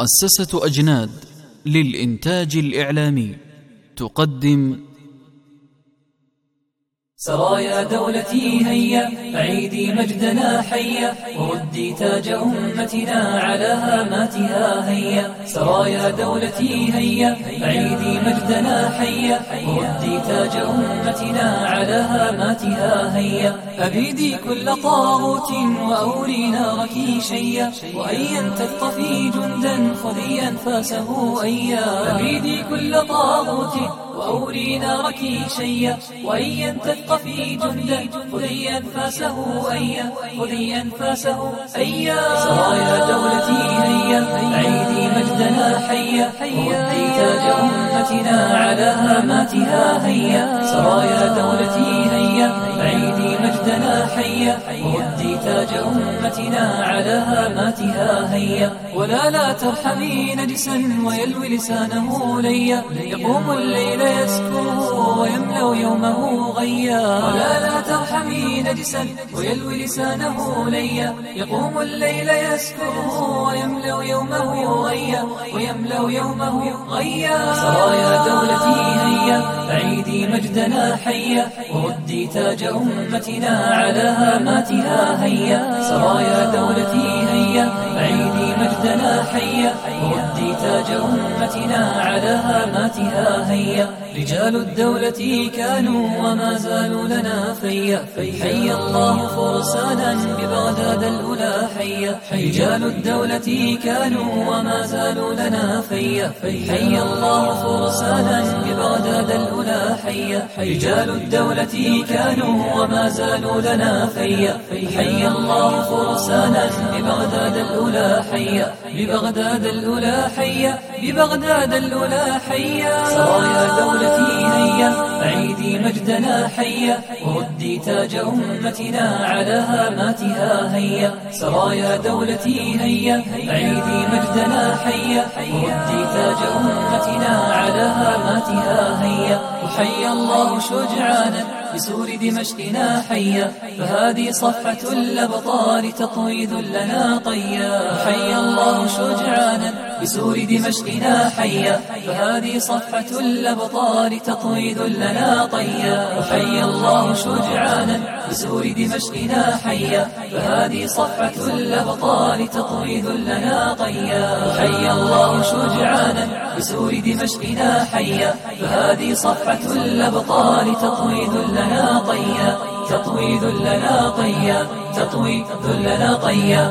مؤسسة أجناد للإنتاج الإعلامي تقدم سرايا دولتي هيا عيدي مجدنا حيا وردي تاج أمتنا على هاماتها هيا. سرايا دولتي هيا عيدي مجدنا حيا وردي تاج أمتنا على هاماتها هيا. أبيدي كل طاغوت وأوري نارك شيا وأيا تثقفي جندا خذي أنفاسه أيا. أبيدي كل طاغوت وأوري نارك شيا وأيا تثقفي جندا خذي أنفاسه أيا خذي أنفاسه أيا سرايا دولتي هيا عيدي مجدنا حيا وردي تاج أمتنا على هاماتها هيا. سرايا دولتي هيا مجدنا حيا وردي تاج أمتنا على هاماتها هيا. ولا لا ترحمي نجسا ويلوي لسانه ليا. يقوم الليل يسكو ويملأ يومه غيا. ولا لا ترحمي نجسا ويلوي لسانه ليا. يقوم الليل يسكو ويملأ يومه غيا. ويملأ يومه غيا. سرايا دولتي هيا. عيدي مجدنا حيا وردي تاج أمتنا على هاماتها هيا. سرايا دولتي عيدي مجدنا حيا. وردي تاج أمتنا على هاماتها هيا. رجال الدولة كانوا وما زالوا لنا فيا. حي الله فرسانا ببغداد الأولى حيا. رجال الدولة كانوا وما زالوا لنا فيا. حي الله فرسانا ببغداد الأولى حيا. رجال الدولة كانوا وما زالوا لنا فيا. حي الله فرسانا ببغداد الأولى حيا ببغداد الأولى حيا ببغداد الأولى حيا سرايا دولتي هيا عيدي مجدنا حيا وردي تاج أمتنا على هاماتها هيا. سرايا دولتي هيا عيدي مجدنا حيا وردي تاج أمتنا على هاماتها هيا. وحي الله شجعانا بسور دمشقنا حيا فهذه صفحة الأبطال تطوي ذلنا طيا حي الله شجعانا بسور دمشقنا حيا فهذه صفحة الأبطال تطوي ذلنا طيا وحي الله شجعانا بسور دمشقنا حيا فهذه صفحة الأبطال تطوي ذلنا طيا. وحي الله شجعانا بسور دمشقنا حيا فهذه صفحة الأبطال تطوي ذلنا طيا. تطوي ذلنا طيا تطوي ذلنا طيا.